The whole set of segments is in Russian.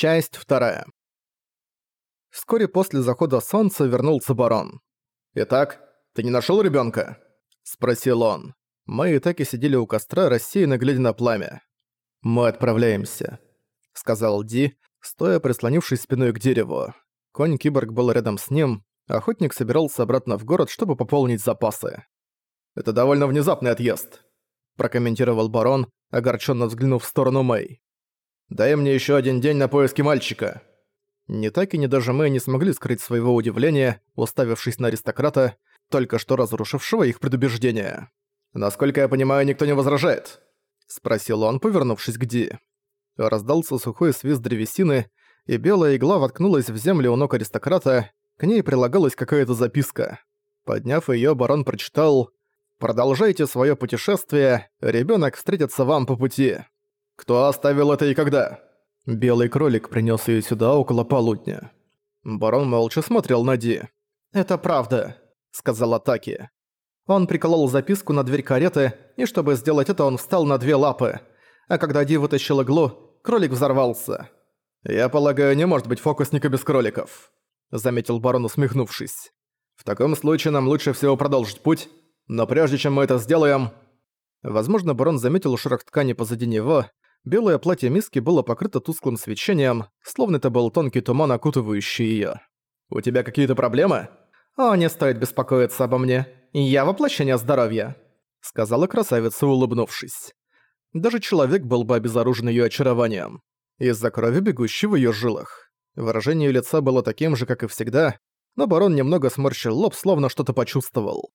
Часть вторая. Вскоре после захода солнца вернулся барон. «Итак, ты не нашёл ребёнка?» – спросил он. Мы и так и сидели у костра, рассеянно глядя на пламя. «Мы отправляемся», – сказал Ди, стоя прислонившись спиной к дереву. Конь-киборг был рядом с ним, охотник собирался обратно в город, чтобы пополнить запасы. «Это довольно внезапный отъезд», – прокомментировал барон, огорченно взглянув в сторону Мэй. «Дай мне еще один день на поиски мальчика». Ни так и ни даже мы не смогли скрыть своего удивления, уставившись на аристократа, только что разрушившего их предубеждения. «Насколько я понимаю, никто не возражает?» — спросил он, повернувшись к Ди. Раздался сухой свист древесины, и белая игла воткнулась в землю у ног аристократа, к ней прилагалась какая-то записка. Подняв её, барон прочитал «Продолжайте своё путешествие, ребёнок встретится вам по пути». «Кто оставил это и когда?» Белый кролик принес ее сюда около полудня. Барон молча смотрел на Ди. «Это правда», — сказала Таки. Он приколол записку на дверь кареты, и чтобы сделать это, он встал на две лапы. А когда Ди вытащил иглу, кролик взорвался. «Я полагаю, не может быть фокусника без кроликов», — заметил барон, усмехнувшись. «В таком случае нам лучше всего продолжить путь, но прежде чем мы это сделаем...» Возможно, барон заметил шорох ткани позади него, Белое платье миски было покрыто тусклым свечением, словно это был тонкий туман, окутывающий её. «У тебя какие-то проблемы?» «О, не стоит беспокоиться обо мне. Я воплощение здоровья», — сказала красавица, улыбнувшись. Даже человек был бы обезоружен её очарованием. Из-за крови, бегущей в её жилах. Выражение лица было таким же, как и всегда, но барон немного сморщил лоб, словно что-то почувствовал.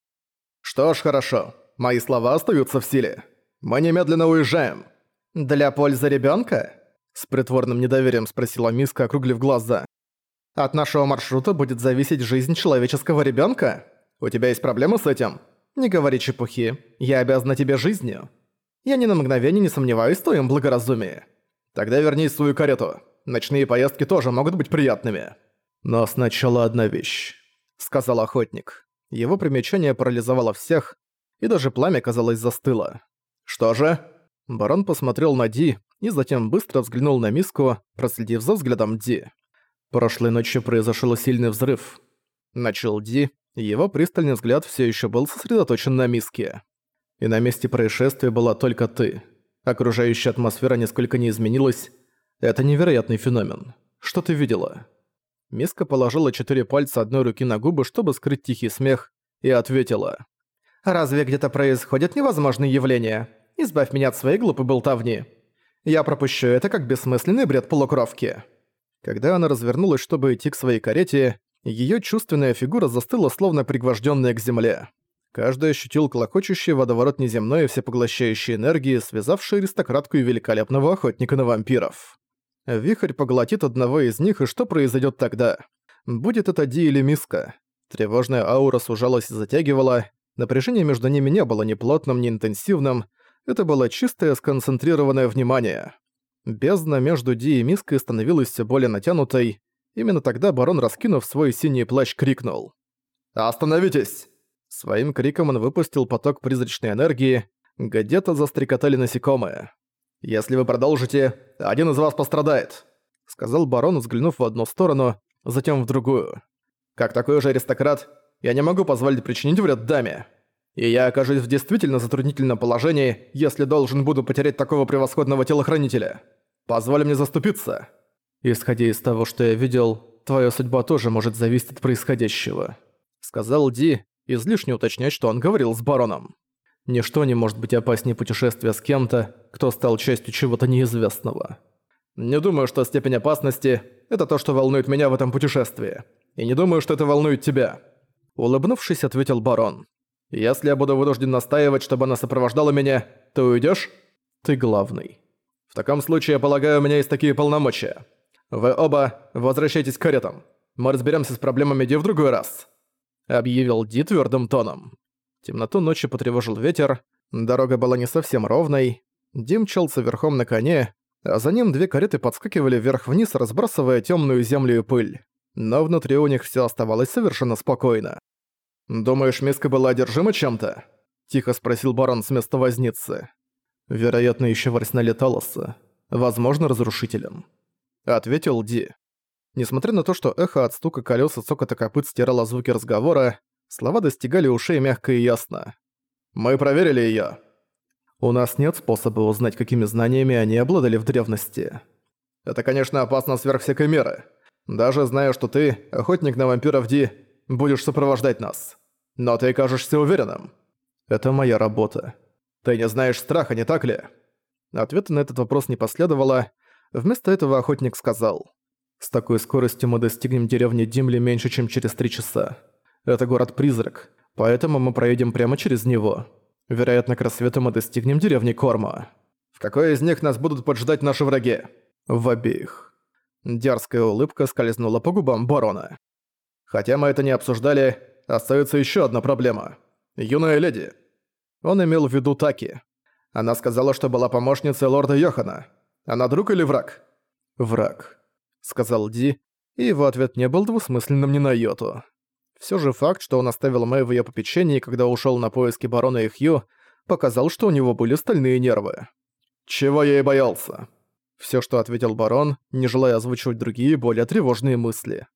«Что ж, хорошо. Мои слова остаются в силе. Мы немедленно уезжаем». «Для пользы ребёнка?» С притворным недоверием спросила Миска, округлив глаза. «От нашего маршрута будет зависеть жизнь человеческого ребёнка? У тебя есть проблемы с этим? Не говори чепухи. Я обязана тебе жизнью. Я ни на мгновение не сомневаюсь в твоем благоразумии. Тогда вернись в свою карету. Ночные поездки тоже могут быть приятными». «Но сначала одна вещь», — сказал охотник. Его примечание парализовало всех, и даже пламя, казалось, застыло. «Что же?» Барон посмотрел на Ди и затем быстро взглянул на миску, проследив за взглядом Ди. «Прошлой ночью произошел сильный взрыв». Начал Ди, его пристальный взгляд все еще был сосредоточен на миске. «И на месте происшествия была только ты. Окружающая атмосфера нисколько не изменилась. Это невероятный феномен. Что ты видела?» Миска положила четыре пальца одной руки на губы, чтобы скрыть тихий смех, и ответила. «Разве где-то происходят невозможные явления? Избавь меня от своей глупой болтовни. Я пропущу это как бессмысленный бред полукровки». Когда она развернулась, чтобы идти к своей карете, её чувственная фигура застыла, словно пригвождённая к земле. Каждый ощутил клокочущий водоворот неземной и всепоглощающей энергии, связавший аристократку и великолепного охотника на вампиров. Вихрь поглотит одного из них, и что произойдет тогда? Будет это Ди или Миска? Тревожная аура сужалась и затягивала, напряжение между ними не было ни плотным, ни интенсивным, это было чистое сконцентрированное внимание. Бездна между Ди и Миской становилась все более натянутой. Именно тогда барон, раскинув свой синий плащ, крикнул. «Остановитесь!» Своим криком он выпустил поток призрачной энергии, где-то застрекотали насекомые. «Если вы продолжите, один из вас пострадает», — сказал барон, взглянув в одну сторону, затем в другую. «Как такой же аристократ, я не могу позволить причинить вред даме и я окажусь в действительно затруднительном положении, если должен буду потерять такого превосходного телохранителя. Позволь мне заступиться. Исходя из того, что я видел, твоя судьба тоже может зависеть от происходящего», — сказал Ди, излишне уточнять, что он говорил с бароном. «Ничто не может быть опаснее путешествия с кем-то, кто стал частью чего-то неизвестного». «Не думаю, что степень опасности — это то, что волнует меня в этом путешествии. И не думаю, что это волнует тебя». Улыбнувшись, ответил барон. Если я буду вынужден настаивать, чтобы она сопровождала меня, ты уйдешь? Ты главный. В таком случае, я полагаю, у меня есть такие полномочия. Вы оба возвращайтесь к каретам. Мы разберемся с проблемами Ди в другой раз», — объявил Ди твердым тоном. Темноту ночи потревожил ветер, дорога была не совсем ровной. Ди мчался верхом на коне, а за ним две кареты подскакивали вверх-вниз, разбрасывая темную землю и пыль. Но внутри у них все оставалось совершенно спокойно. «Думаешь, Миска была одержима чем-то?» – тихо спросил барон с места возницы. «Вероятно, еще в арсенале. Возможно, разрушителем». — ответил Ди. Несмотря на то, что эхо от стука колёс и цокота копыт стирало звуки разговора, слова достигали ушей мягко и ясно. «Мы проверили её. У нас нет способа узнать, какими знаниями они обладали в древности. Это, конечно, опасно сверх всякой меры. Даже зная, что ты, охотник на вампиров Ди, будешь сопровождать нас. Но ты кажешься уверенным. Это моя работа. Ты не знаешь страха, не так ли?» Ответа на этот вопрос не последовало. Вместо этого охотник сказал. «С такой скоростью мы достигнем деревни Димли меньше, чем через три часа. Это город-призрак, поэтому мы проедем прямо через него. Вероятно, к рассвету мы достигнем деревни Корма. В какой из них нас будут поджидать наши враги?» «В обеих». Дерзкая улыбка скользнула по губам барона. «Хотя мы это не обсуждали, остается еще одна проблема. Юная леди». Он имел в виду Таки. Она сказала, что была помощницей лорда Йохана. Она друг или враг? Враг, сказал Ди, и его ответ не был двусмысленным ни на йоту. Всё же факт, что он оставил Мэй в её попечении, когда ушёл на поиски барона и Хью, показал, что у него были стальные нервы. «Чего я и боялся?» Всё, что ответил барон, не желая озвучивать другие, более тревожные мысли.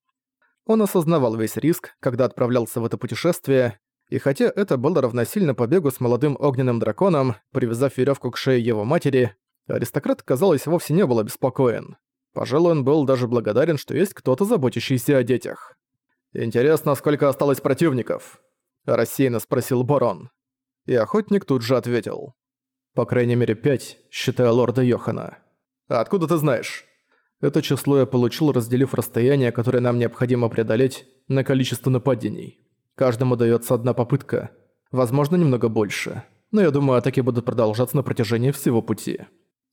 Он осознавал весь риск, когда отправлялся в это путешествие, и хотя это было равносильно побегу с молодым огненным драконом, привязав веревку к шее его матери, аристократ, казалось, вовсе не был обеспокоен. Пожалуй, он был даже благодарен, что есть кто-то, заботящийся о детях. «Интересно, сколько осталось противников?» – рассеянно спросил барон. И охотник тут же ответил. «По крайней мере пять, считая лорда Йохана». «А откуда ты знаешь?» Это число я получил, разделив расстояние, которое нам необходимо преодолеть, на количество нападений. Каждому дается одна попытка. Возможно, немного больше. Но я думаю, атаки будут продолжаться на протяжении всего пути.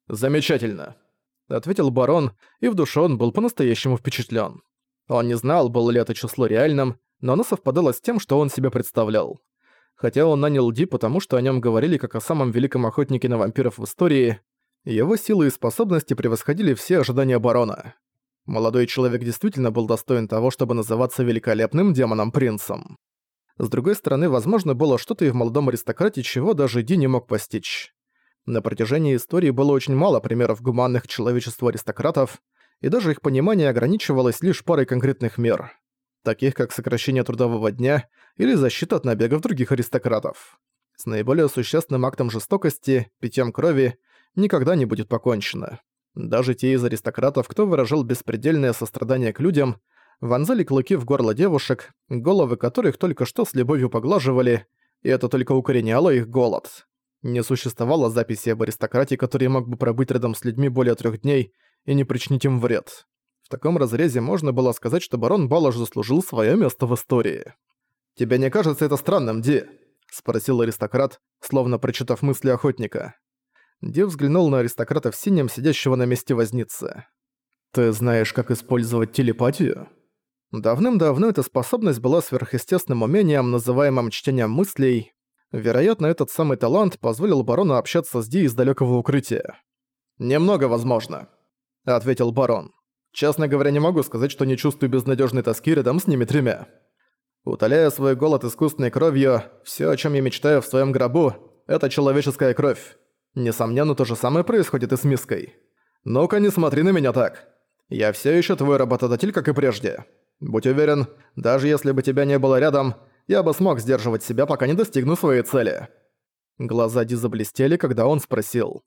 «Замечательно», — ответил барон, и в душе он был по-настоящему впечатлен. Он не знал, было ли это число реальным, но оно совпадало с тем, что он себе представлял. Хотя он нанял Ди, потому что о нем говорили как о самом великом охотнике на вампиров в истории, его силы и способности превосходили все ожидания барона. Молодой человек действительно был достоин того, чтобы называться великолепным демоном-принцем. С другой стороны, возможно, было что-то и в молодом аристократе, чего даже Ди не мог постичь. На протяжении истории было очень мало примеров гуманных человечеству аристократов, и даже их понимание ограничивалось лишь парой конкретных мер, таких как сокращение трудового дня или защита от набегов других аристократов. С наиболее существенным актом жестокости, питьем крови, никогда не будет покончено. Даже те из аристократов, кто выражал беспредельное сострадание к людям, вонзали клыки в горло девушек, головы которых только что с любовью поглаживали, и это только укореняло их голод. Не существовало записи об аристократии, который мог бы пробыть рядом с людьми более трех дней и не причинить им вред. В таком разрезе можно было сказать, что барон Балаш заслужил свое место в истории. «Тебе не кажется это странным, Ди?» – спросил аристократ, словно прочитав мысли охотника. Ди взглянул на аристократа в синем, сидящего на месте возницы. «Ты знаешь, как использовать телепатию?» Давным-давно эта способность была сверхъестественным умением, называемым чтением мыслей. Вероятно, этот самый талант позволил барону общаться с Ди из далекого укрытия. «Немного возможно», — ответил барон. «Честно говоря, не могу сказать, что не чувствую безнадежной тоски рядом с ними тремя. Утоляя свой голод искусственной кровью, все, о чем я мечтаю в своем гробу, это человеческая кровь. Несомненно, то же самое происходит и с миской. Ну-ка, не смотри на меня так. Я все еще твой работодатель, как и прежде. Будь уверен, даже если бы тебя не было рядом, я бы смог сдерживать себя, пока не достигну своей цели». Глаза Ди заблестели, когда он спросил.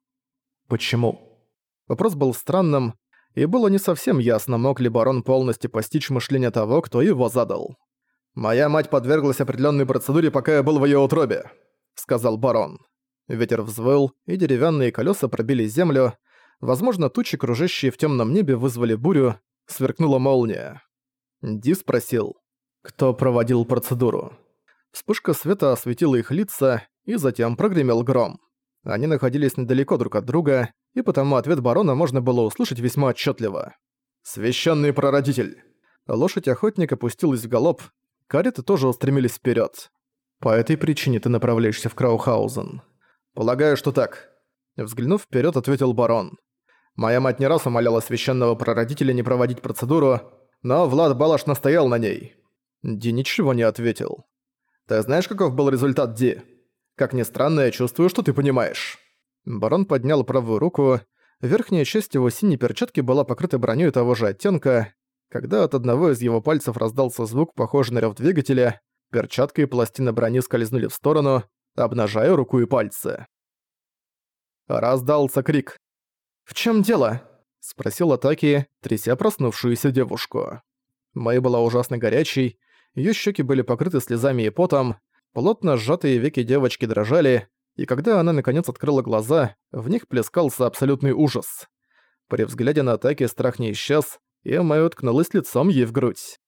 «Почему?» Вопрос был странным, и было не совсем ясно, мог ли барон полностью постичь мышление того, кто его задал. «Моя мать подверглась определенной процедуре, пока я был в ее утробе», — сказал барон. Ветер взвыл, и деревянные колеса пробили землю. Возможно, тучи, кружащие в темном небе, вызвали бурю, сверкнула молния. Ди спросил, кто проводил процедуру. Вспышка света осветила их лица, и затем прогремел гром. Они находились недалеко друг от друга, и потому ответ барона можно было услышать весьма отчетливо. «Священный прародитель!» Лошадь охотника пустилась в галоп, кареты тоже устремились вперед. «По этой причине ты направляешься в Краухаузен». «Полагаю, что так». Взглянув вперед, ответил барон. «Моя мать не раз умоляла священного прародителя не проводить процедуру, но Влад Балаш настоял на ней. Ди ничего не ответил. «Ты знаешь, каков был результат, Ди? Как ни странно, я чувствую, что ты понимаешь». Барон поднял правую руку. Верхняя часть его синей перчатки была покрыта броней того же оттенка. Когда от одного из его пальцев раздался звук, похожий на рёв двигателя, перчатка и пластина брони скользнули в сторону, обнажая руку и пальцы. Раздался крик. «В чем дело?» — спросил Атаки, тряся проснувшуюся девушку. Мэй была ужасно горячей, ее щеки были покрыты слезами и потом, плотно сжатые веки девочки дрожали, и когда она наконец открыла глаза, в них плескался абсолютный ужас. При взгляде на атаки страх не исчез, и Мэй уткнулась лицом ей в грудь.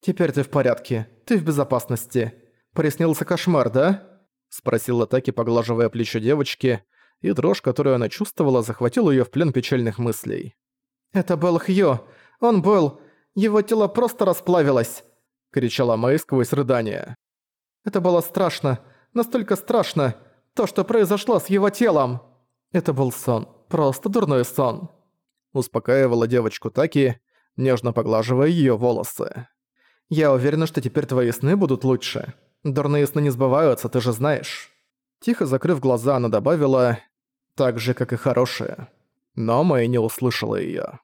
«Теперь ты в порядке, ты в безопасности. Приснился кошмар, да?» Спросила Таки, поглаживая плечо девочки, и дрожь, которую она чувствовала, захватила её в плен печальных мыслей. «Это был Хью. Он был... Его тело просто расплавилось!» — кричала Мэй сквозь рыдания. «Это было страшно. Настолько страшно. То, что произошло с его телом. Это был сон. Просто дурной сон. Успокаивала девочку Таки, нежно поглаживая ее волосы. Я уверена, что теперь твои сны будут лучше. Дурные сны не сбываются, ты же знаешь. Тихо закрыв глаза, она добавила, так же, как и хорошие. Но Мэй не услышала ее.